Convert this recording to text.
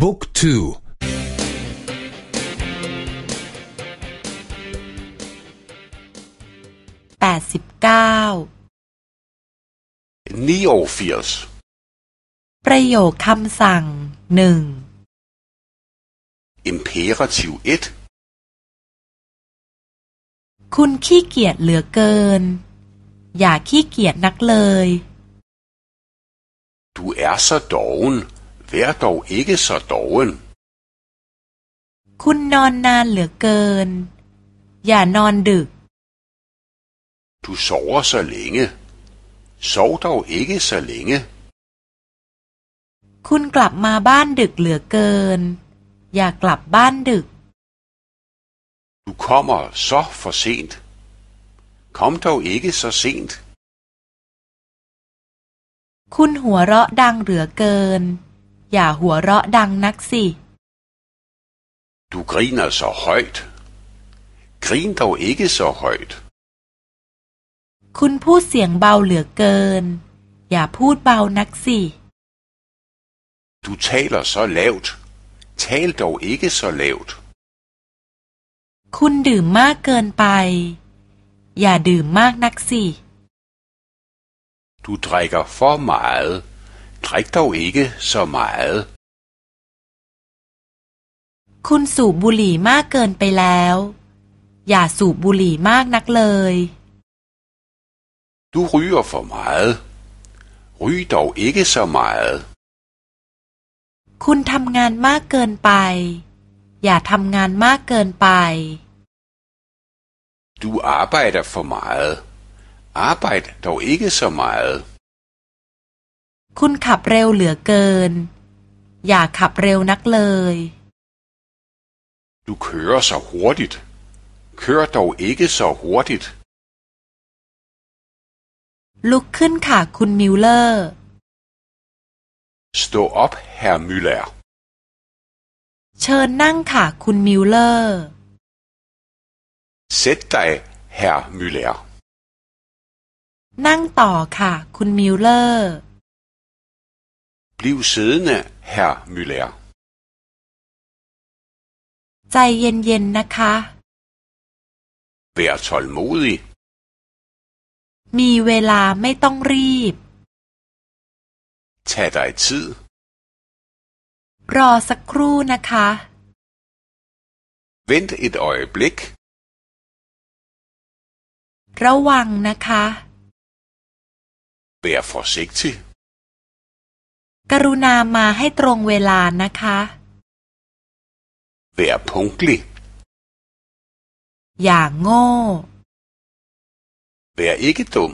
บุ๊กทูแปดสิบเก้าประโยคคำสั่งหนึ่ง Imperativ 1คุณขี้เกียจเหลือเกิน อย่าขี้เกียจนักเลย Du er så doven. Vær dog ikke så doven. คุณนอนนานเหลือเกิน อย่านอนดึก Du sover så længe. Sov dog ikke så længe. คุณกลับมาบ้านดึกเหลือเกิน อย่ากลับบ้านดึก Du kommer så for sent. Kom dog ikke så sent. คุณหัวเราะดังเหลือเกิน อย่าหัวเราะดังนักสิ Du griner så højt. Grin dog ikke så højt. คุณพูดเสียงเบาเหลือเกิน อย่าพูดเบานักสิ Du taler så lavt. Tal dog ikke så lavt. คุณดื่มมากเกินไป อย่าดื่มมากนักสิ Du drikker for meget. Drik dog ikke så meget. คุณสูบบุหรี่มากเกินไปแล้ว อย่าสูบบุหรี่มากนักเลย Du ryger for meget. Ryg dog ikke så meget. คุณทำงานมากเกินไป อย่าทำงานมากเกินไป Du arbejder for meget. Arbejd dog ikke så meget. คุณขับเร็วเหลือเกิน อย่าขับเร็วนักเลย Du kører så hurtigt. Kør dog ikke så hurtigt. ลุกขึ้นค่ะคุณมิลเลอร์ Stå op, herr Müller. เชิญนั่งค่ะคุณมิลเลอร์ Sæt dig, herr Müller. นั่งต่อค่ะคุณมิลเลอร์ Bliv siddende, herr Müller. ใจเย็นๆนะคะ Vær tålmodig. มีเวลาไม่ต้องรีบ Tag dig tid. รอสักครู่นะคะ Vent et øjeblik. ระวังนะคะ Vær forsigtig. กรุณามาให้ตรงเวลานะคะ Vær punktlig. อย่างโง่ Vær ikke dum.